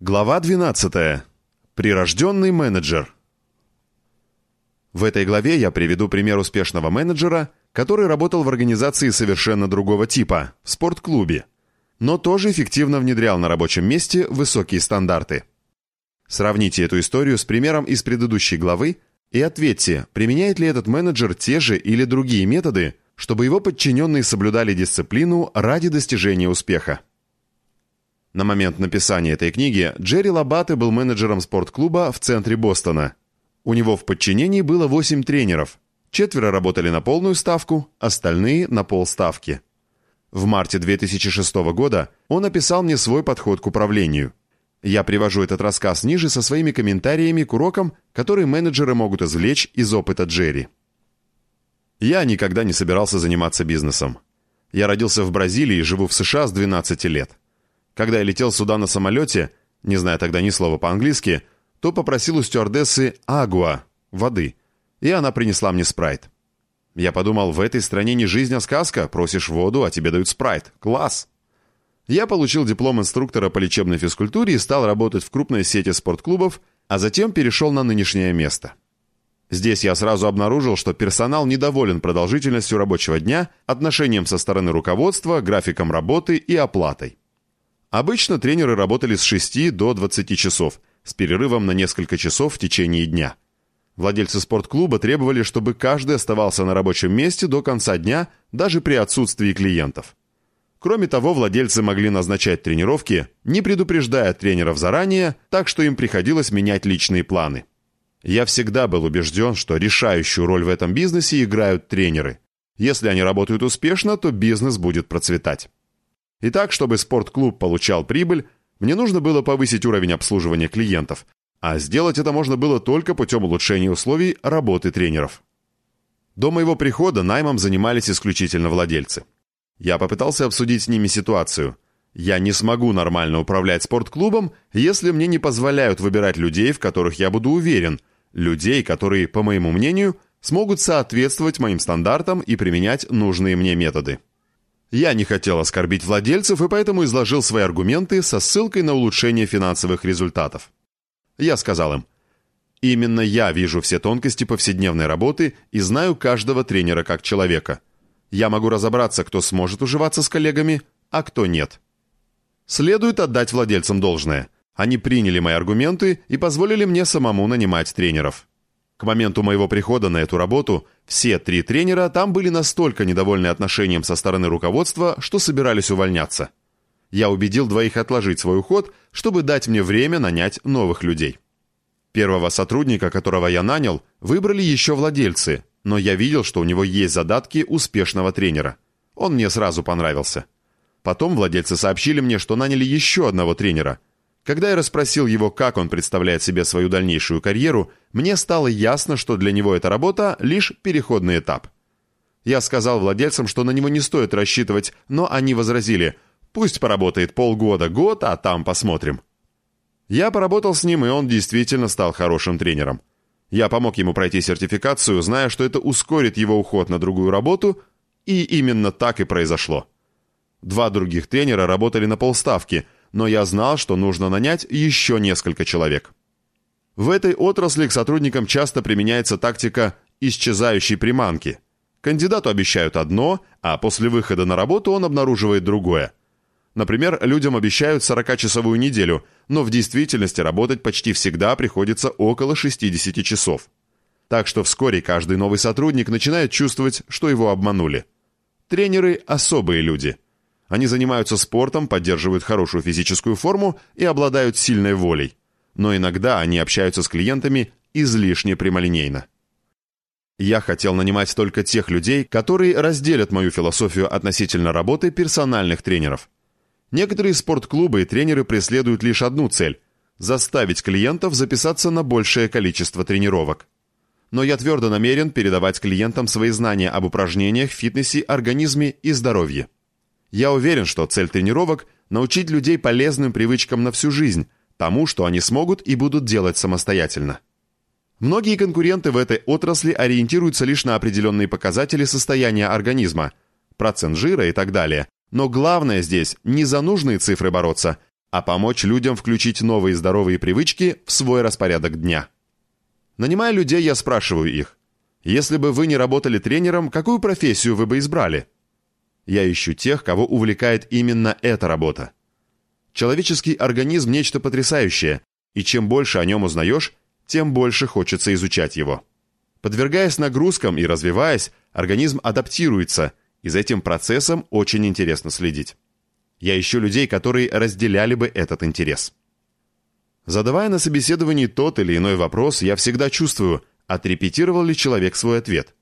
Глава 12. Прирожденный менеджер. В этой главе я приведу пример успешного менеджера, который работал в организации совершенно другого типа, в спортклубе, но тоже эффективно внедрял на рабочем месте высокие стандарты. Сравните эту историю с примером из предыдущей главы и ответьте, применяет ли этот менеджер те же или другие методы, чтобы его подчиненные соблюдали дисциплину ради достижения успеха. На момент написания этой книги Джерри Лабаты был менеджером спортклуба в центре Бостона. У него в подчинении было 8 тренеров. Четверо работали на полную ставку, остальные – на полставки. В марте 2006 года он описал мне свой подход к управлению. Я привожу этот рассказ ниже со своими комментариями к урокам, которые менеджеры могут извлечь из опыта Джерри. Я никогда не собирался заниматься бизнесом. Я родился в Бразилии и живу в США с 12 лет. Когда я летел сюда на самолете, не зная тогда ни слова по-английски, то попросил у стюардессы «агуа» — воды, и она принесла мне спрайт. Я подумал, в этой стране не жизнь, а сказка. Просишь воду, а тебе дают спрайт. Класс! Я получил диплом инструктора по лечебной физкультуре и стал работать в крупной сети спортклубов, а затем перешел на нынешнее место. Здесь я сразу обнаружил, что персонал недоволен продолжительностью рабочего дня, отношением со стороны руководства, графиком работы и оплатой. Обычно тренеры работали с 6 до 20 часов, с перерывом на несколько часов в течение дня. Владельцы спортклуба требовали, чтобы каждый оставался на рабочем месте до конца дня, даже при отсутствии клиентов. Кроме того, владельцы могли назначать тренировки, не предупреждая тренеров заранее, так что им приходилось менять личные планы. Я всегда был убежден, что решающую роль в этом бизнесе играют тренеры. Если они работают успешно, то бизнес будет процветать. Итак, чтобы спортклуб получал прибыль, мне нужно было повысить уровень обслуживания клиентов, а сделать это можно было только путем улучшения условий работы тренеров. До моего прихода наймом занимались исключительно владельцы. Я попытался обсудить с ними ситуацию. Я не смогу нормально управлять спортклубом, если мне не позволяют выбирать людей, в которых я буду уверен, людей, которые, по моему мнению, смогут соответствовать моим стандартам и применять нужные мне методы. Я не хотел оскорбить владельцев и поэтому изложил свои аргументы со ссылкой на улучшение финансовых результатов. Я сказал им, «Именно я вижу все тонкости повседневной работы и знаю каждого тренера как человека. Я могу разобраться, кто сможет уживаться с коллегами, а кто нет». Следует отдать владельцам должное. Они приняли мои аргументы и позволили мне самому нанимать тренеров. К моменту моего прихода на эту работу все три тренера там были настолько недовольны отношением со стороны руководства, что собирались увольняться. Я убедил двоих отложить свой уход, чтобы дать мне время нанять новых людей. Первого сотрудника, которого я нанял, выбрали еще владельцы, но я видел, что у него есть задатки успешного тренера. Он мне сразу понравился. Потом владельцы сообщили мне, что наняли еще одного тренера – когда я расспросил его, как он представляет себе свою дальнейшую карьеру, мне стало ясно, что для него эта работа – лишь переходный этап. Я сказал владельцам, что на него не стоит рассчитывать, но они возразили «Пусть поработает полгода, год, а там посмотрим». Я поработал с ним, и он действительно стал хорошим тренером. Я помог ему пройти сертификацию, зная, что это ускорит его уход на другую работу, и именно так и произошло. Два других тренера работали на полставки – но я знал, что нужно нанять еще несколько человек. В этой отрасли к сотрудникам часто применяется тактика исчезающей приманки. Кандидату обещают одно, а после выхода на работу он обнаруживает другое. Например, людям обещают 40-часовую неделю, но в действительности работать почти всегда приходится около 60 часов. Так что вскоре каждый новый сотрудник начинает чувствовать, что его обманули. Тренеры – особые люди – они занимаются спортом, поддерживают хорошую физическую форму и обладают сильной волей. Но иногда они общаются с клиентами излишне прямолинейно. Я хотел нанимать только тех людей, которые разделят мою философию относительно работы персональных тренеров. Некоторые спортклубы и тренеры преследуют лишь одну цель – заставить клиентов записаться на большее количество тренировок. Но я твердо намерен передавать клиентам свои знания об упражнениях, фитнесе, организме и здоровье. Я уверен, что цель тренировок – научить людей полезным привычкам на всю жизнь, тому, что они смогут и будут делать самостоятельно. Многие конкуренты в этой отрасли ориентируются лишь на определенные показатели состояния организма, процент жира и так далее. Но главное здесь не за нужные цифры бороться, а помочь людям включить новые здоровые привычки в свой распорядок дня. Нанимая людей, я спрашиваю их, если бы вы не работали тренером, какую профессию вы бы избрали? Я ищу тех, кого увлекает именно эта работа. Человеческий организм – нечто потрясающее, и чем больше о нем узнаешь, тем больше хочется изучать его. Подвергаясь нагрузкам и развиваясь, организм адаптируется, и за этим процессом очень интересно следить. Я ищу людей, которые разделяли бы этот интерес. Задавая на собеседовании тот или иной вопрос, я всегда чувствую, отрепетировал ли человек свой ответ.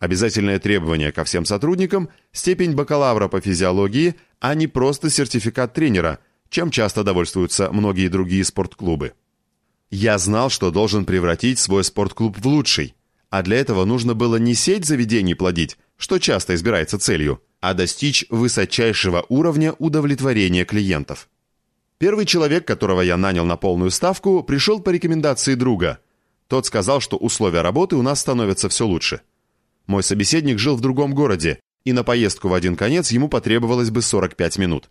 Обязательное требование ко всем сотрудникам – степень бакалавра по физиологии, а не просто сертификат тренера, чем часто довольствуются многие другие спортклубы. Я знал, что должен превратить свой спортклуб в лучший, а для этого нужно было не сеть заведений плодить, что часто избирается целью, а достичь высочайшего уровня удовлетворения клиентов. Первый человек, которого я нанял на полную ставку, пришел по рекомендации друга. Тот сказал, что условия работы у нас становятся все лучше. Мой собеседник жил в другом городе, и на поездку в один конец ему потребовалось бы 45 минут.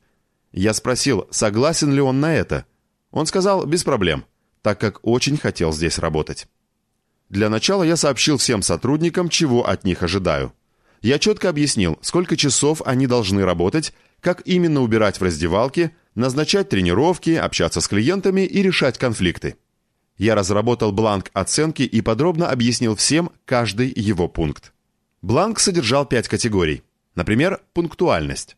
Я спросил, согласен ли он на это. Он сказал, без проблем, так как очень хотел здесь работать. Для начала я сообщил всем сотрудникам, чего от них ожидаю. Я четко объяснил, сколько часов они должны работать, как именно убирать в раздевалке, назначать тренировки, общаться с клиентами и решать конфликты. Я разработал бланк оценки и подробно объяснил всем каждый его пункт. Бланк содержал пять категорий. Например, пунктуальность.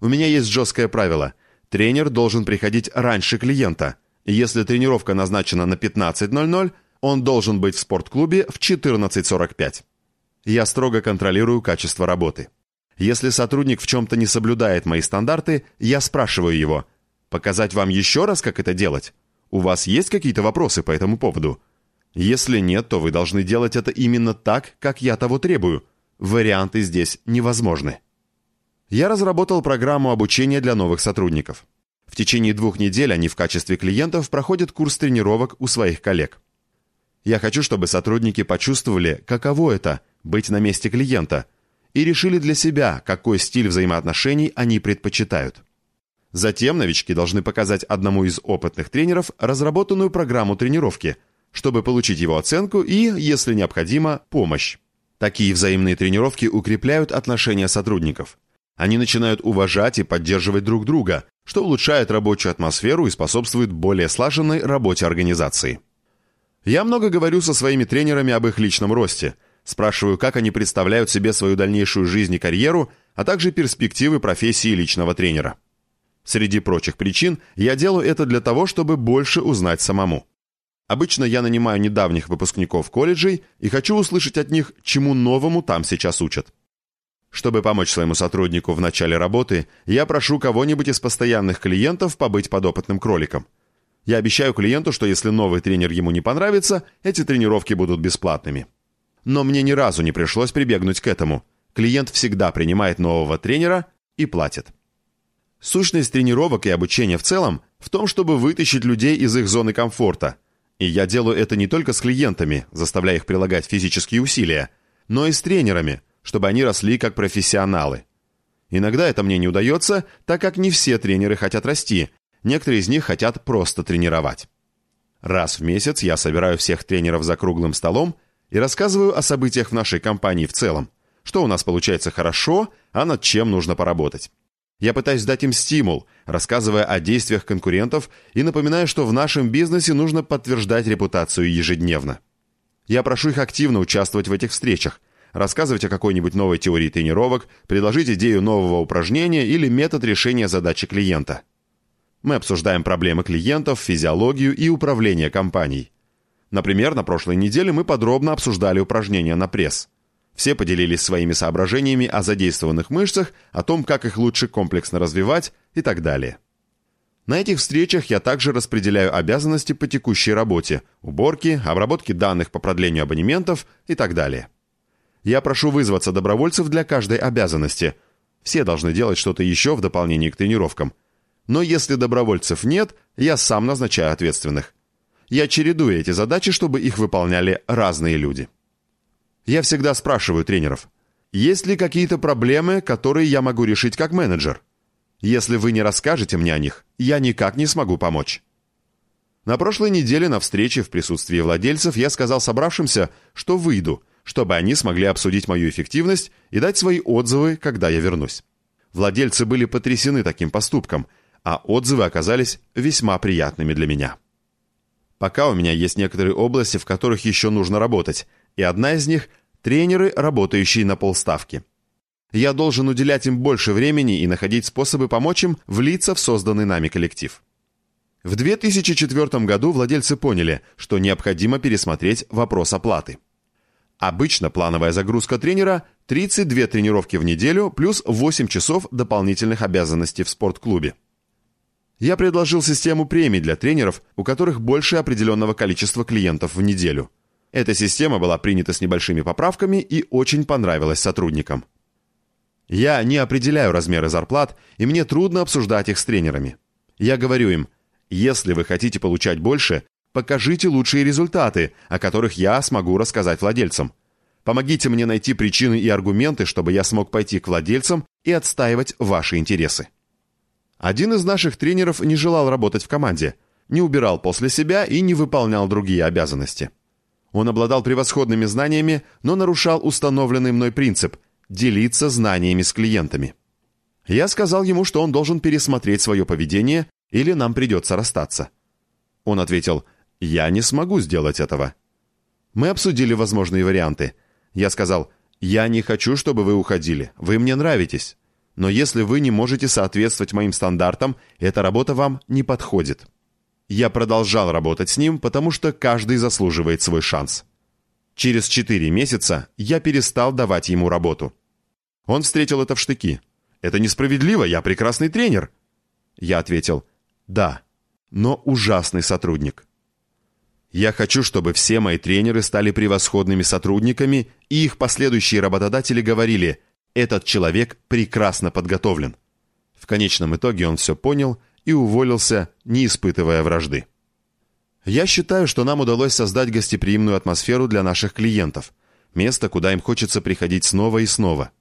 У меня есть жесткое правило. Тренер должен приходить раньше клиента. Если тренировка назначена на 15.00, он должен быть в спортклубе в 14.45. Я строго контролирую качество работы. Если сотрудник в чем-то не соблюдает мои стандарты, я спрашиваю его, показать вам еще раз, как это делать? У вас есть какие-то вопросы по этому поводу? Если нет, то вы должны делать это именно так, как я того требую. Варианты здесь невозможны. Я разработал программу обучения для новых сотрудников. В течение двух недель они в качестве клиентов проходят курс тренировок у своих коллег. Я хочу, чтобы сотрудники почувствовали, каково это – быть на месте клиента – и решили для себя, какой стиль взаимоотношений они предпочитают. Затем новички должны показать одному из опытных тренеров разработанную программу тренировки, чтобы получить его оценку и, если необходимо, помощь. Такие взаимные тренировки укрепляют отношения сотрудников. Они начинают уважать и поддерживать друг друга, что улучшает рабочую атмосферу и способствует более слаженной работе организации. Я много говорю со своими тренерами об их личном росте – Спрашиваю, как они представляют себе свою дальнейшую жизнь и карьеру, а также перспективы профессии личного тренера. Среди прочих причин я делаю это для того, чтобы больше узнать самому. Обычно я нанимаю недавних выпускников колледжей и хочу услышать от них, чему новому там сейчас учат. Чтобы помочь своему сотруднику в начале работы, я прошу кого-нибудь из постоянных клиентов побыть подопытным кроликом. Я обещаю клиенту, что если новый тренер ему не понравится, эти тренировки будут бесплатными. Но мне ни разу не пришлось прибегнуть к этому. Клиент всегда принимает нового тренера и платит. Сущность тренировок и обучения в целом в том, чтобы вытащить людей из их зоны комфорта. И я делаю это не только с клиентами, заставляя их прилагать физические усилия, но и с тренерами, чтобы они росли как профессионалы. Иногда это мне не удается, так как не все тренеры хотят расти, некоторые из них хотят просто тренировать. Раз в месяц я собираю всех тренеров за круглым столом и рассказываю о событиях в нашей компании в целом, что у нас получается хорошо, а над чем нужно поработать. Я пытаюсь дать им стимул, рассказывая о действиях конкурентов и напоминаю, что в нашем бизнесе нужно подтверждать репутацию ежедневно. Я прошу их активно участвовать в этих встречах, рассказывать о какой-нибудь новой теории тренировок, предложить идею нового упражнения или метод решения задачи клиента. Мы обсуждаем проблемы клиентов, физиологию и управление компанией. Например, на прошлой неделе мы подробно обсуждали упражнения на пресс. Все поделились своими соображениями о задействованных мышцах, о том, как их лучше комплексно развивать и так далее. На этих встречах я также распределяю обязанности по текущей работе, уборке, обработке данных по продлению абонементов и так далее. Я прошу вызваться добровольцев для каждой обязанности. Все должны делать что-то еще в дополнение к тренировкам. Но если добровольцев нет, я сам назначаю ответственных. Я чередую эти задачи, чтобы их выполняли разные люди. Я всегда спрашиваю тренеров, есть ли какие-то проблемы, которые я могу решить как менеджер? Если вы не расскажете мне о них, я никак не смогу помочь. На прошлой неделе на встрече в присутствии владельцев я сказал собравшимся, что выйду, чтобы они смогли обсудить мою эффективность и дать свои отзывы, когда я вернусь. Владельцы были потрясены таким поступком, а отзывы оказались весьма приятными для меня. Пока у меня есть некоторые области, в которых еще нужно работать, и одна из них – тренеры, работающие на полставки. Я должен уделять им больше времени и находить способы помочь им влиться в созданный нами коллектив. В 2004 году владельцы поняли, что необходимо пересмотреть вопрос оплаты. Обычно плановая загрузка тренера – 32 тренировки в неделю плюс 8 часов дополнительных обязанностей в спортклубе. Я предложил систему премий для тренеров, у которых больше определенного количества клиентов в неделю. Эта система была принята с небольшими поправками и очень понравилась сотрудникам. Я не определяю размеры зарплат, и мне трудно обсуждать их с тренерами. Я говорю им, если вы хотите получать больше, покажите лучшие результаты, о которых я смогу рассказать владельцам. Помогите мне найти причины и аргументы, чтобы я смог пойти к владельцам и отстаивать ваши интересы. Один из наших тренеров не желал работать в команде, не убирал после себя и не выполнял другие обязанности. Он обладал превосходными знаниями, но нарушал установленный мной принцип – делиться знаниями с клиентами. Я сказал ему, что он должен пересмотреть свое поведение или нам придется расстаться. Он ответил, «Я не смогу сделать этого». Мы обсудили возможные варианты. Я сказал, «Я не хочу, чтобы вы уходили. Вы мне нравитесь. Но если вы не можете соответствовать моим стандартам, эта работа вам не подходит». Я продолжал работать с ним, потому что каждый заслуживает свой шанс. Через четыре месяца я перестал давать ему работу. Он встретил это в штыки. «Это несправедливо, я прекрасный тренер». Я ответил, да, но ужасный сотрудник. Я хочу, чтобы все мои тренеры стали превосходными сотрудниками, и их последующие работодатели говорили, этот человек прекрасно подготовлен. В конечном итоге он все понял и уволился, не испытывая вражды. Я считаю, что нам удалось создать гостеприимную атмосферу для наших клиентов, место, куда им хочется приходить снова и снова –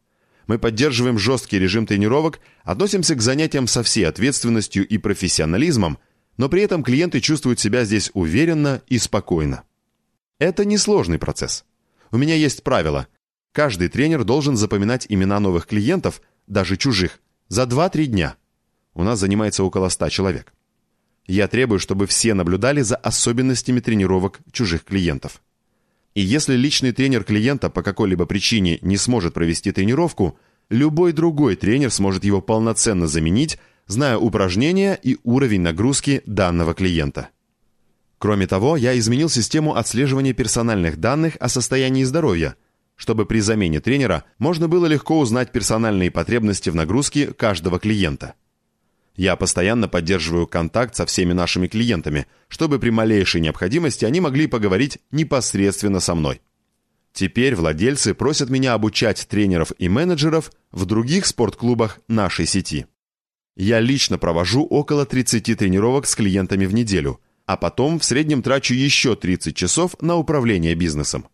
мы поддерживаем жесткий режим тренировок, относимся к занятиям со всей ответственностью и профессионализмом, но при этом клиенты чувствуют себя здесь уверенно и спокойно. Это несложный процесс. У меня есть правило. Каждый тренер должен запоминать имена новых клиентов, даже чужих, за 2-3 дня. У нас занимается около 100 человек. Я требую, чтобы все наблюдали за особенностями тренировок чужих клиентов. И если личный тренер клиента по какой-либо причине не сможет провести тренировку, любой другой тренер сможет его полноценно заменить, зная упражнения и уровень нагрузки данного клиента. Кроме того, я изменил систему отслеживания персональных данных о состоянии здоровья, чтобы при замене тренера можно было легко узнать персональные потребности в нагрузке каждого клиента. Я постоянно поддерживаю контакт со всеми нашими клиентами, чтобы при малейшей необходимости они могли поговорить непосредственно со мной. Теперь владельцы просят меня обучать тренеров и менеджеров в других спортклубах нашей сети. Я лично провожу около 30 тренировок с клиентами в неделю, а потом в среднем трачу еще 30 часов на управление бизнесом.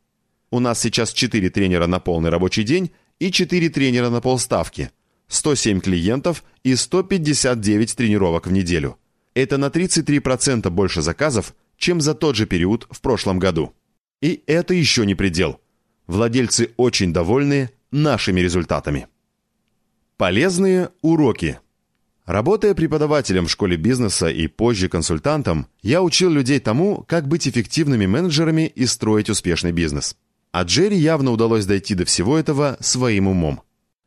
У нас сейчас 4 тренера на полный рабочий день и 4 тренера на полставки – 107 клиентов и 159 тренировок в неделю. Это на 33% больше заказов, чем за тот же период в прошлом году. И это еще не предел. Владельцы очень довольны нашими результатами. Полезные уроки. Работая преподавателем в школе бизнеса и позже консультантом, я учил людей тому, как быть эффективными менеджерами и строить успешный бизнес. А Джерри явно удалось дойти до всего этого своим умом.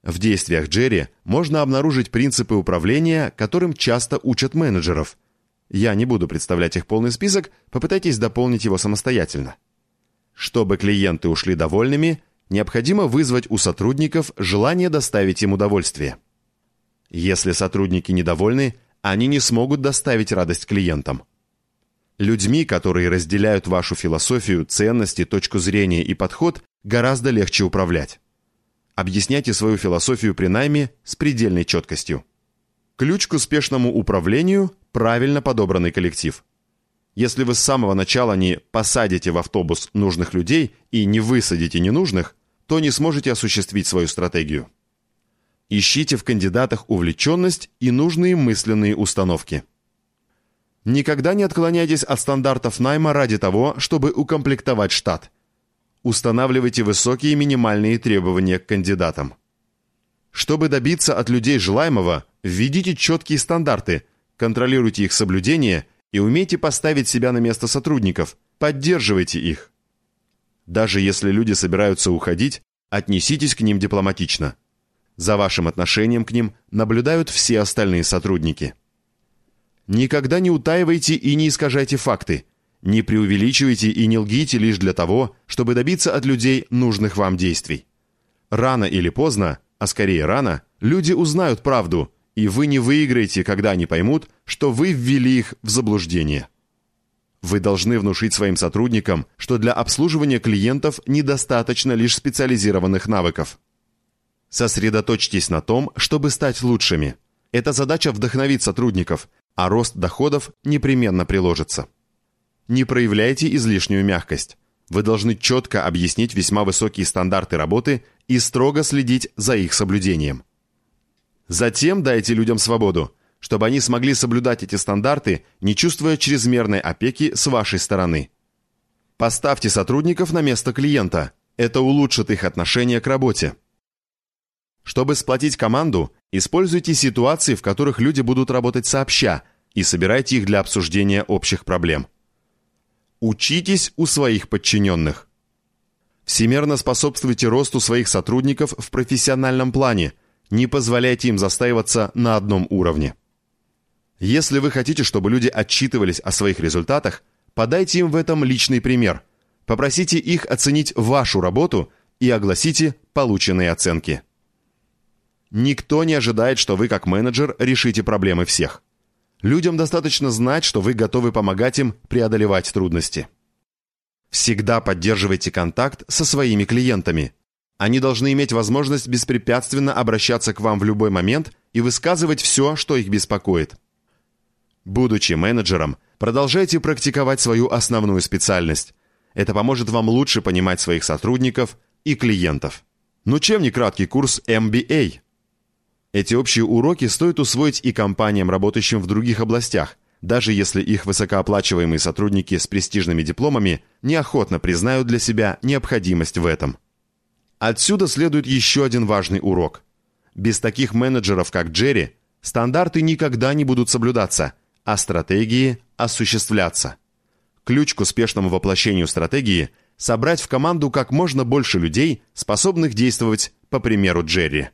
В действиях Джерри можно обнаружить принципы управления, которым часто учат менеджеров. Я не буду представлять их полный список, попытайтесь дополнить его самостоятельно. Чтобы клиенты ушли довольными, необходимо вызвать у сотрудников желание доставить им удовольствие. Если сотрудники недовольны, они не смогут доставить радость клиентам. Людьми, которые разделяют вашу философию, ценности, точку зрения и подход, гораздо легче управлять. Объясняйте свою философию при найме с предельной четкостью. Ключ к успешному управлению – правильно подобранный коллектив. Если вы с самого начала не посадите в автобус нужных людей и не высадите ненужных, то не сможете осуществить свою стратегию. Ищите в кандидатах увлеченность и нужные мысленные установки. Никогда не отклоняйтесь от стандартов найма ради того, чтобы укомплектовать штат. Устанавливайте высокие минимальные требования к кандидатам. Чтобы добиться от людей желаемого, введите четкие стандарты, контролируйте их соблюдение и умейте поставить себя на место сотрудников, поддерживайте их. Даже если люди собираются уходить, отнеситесь к ним дипломатично. За вашим отношением к ним наблюдают все остальные сотрудники. Никогда не утаивайте и не искажайте факты. Не преувеличивайте и не лгите лишь для того, чтобы добиться от людей нужных вам действий. Рано или поздно, а скорее рано, люди узнают правду, и вы не выиграете, когда они поймут, что вы ввели их в заблуждение. Вы должны внушить своим сотрудникам, что для обслуживания клиентов недостаточно лишь специализированных навыков. Сосредоточьтесь на том, чтобы стать лучшими. Эта задача вдохновит сотрудников, а рост доходов непременно приложится. Не проявляйте излишнюю мягкость. Вы должны четко объяснить весьма высокие стандарты работы и строго следить за их соблюдением. Затем дайте людям свободу, чтобы они смогли соблюдать эти стандарты, не чувствуя чрезмерной опеки с вашей стороны. Поставьте сотрудников на место клиента. Это улучшит их отношение к работе. Чтобы сплотить команду, используйте ситуации, в которых люди будут работать сообща, и собирайте их для обсуждения общих проблем. Учитесь у своих подчиненных. Всемерно способствуйте росту своих сотрудников в профессиональном плане, не позволяйте им застаиваться на одном уровне. Если вы хотите, чтобы люди отчитывались о своих результатах, подайте им в этом личный пример. Попросите их оценить вашу работу и огласите полученные оценки. Никто не ожидает, что вы как менеджер решите проблемы всех. Людям достаточно знать, что вы готовы помогать им преодолевать трудности. Всегда поддерживайте контакт со своими клиентами. Они должны иметь возможность беспрепятственно обращаться к вам в любой момент и высказывать все, что их беспокоит. Будучи менеджером, продолжайте практиковать свою основную специальность. Это поможет вам лучше понимать своих сотрудников и клиентов. Ну чем не краткий курс MBA? Эти общие уроки стоит усвоить и компаниям, работающим в других областях, даже если их высокооплачиваемые сотрудники с престижными дипломами неохотно признают для себя необходимость в этом. Отсюда следует еще один важный урок. Без таких менеджеров, как Джерри, стандарты никогда не будут соблюдаться, а стратегии осуществляться. Ключ к успешному воплощению стратегии – собрать в команду как можно больше людей, способных действовать по примеру Джерри.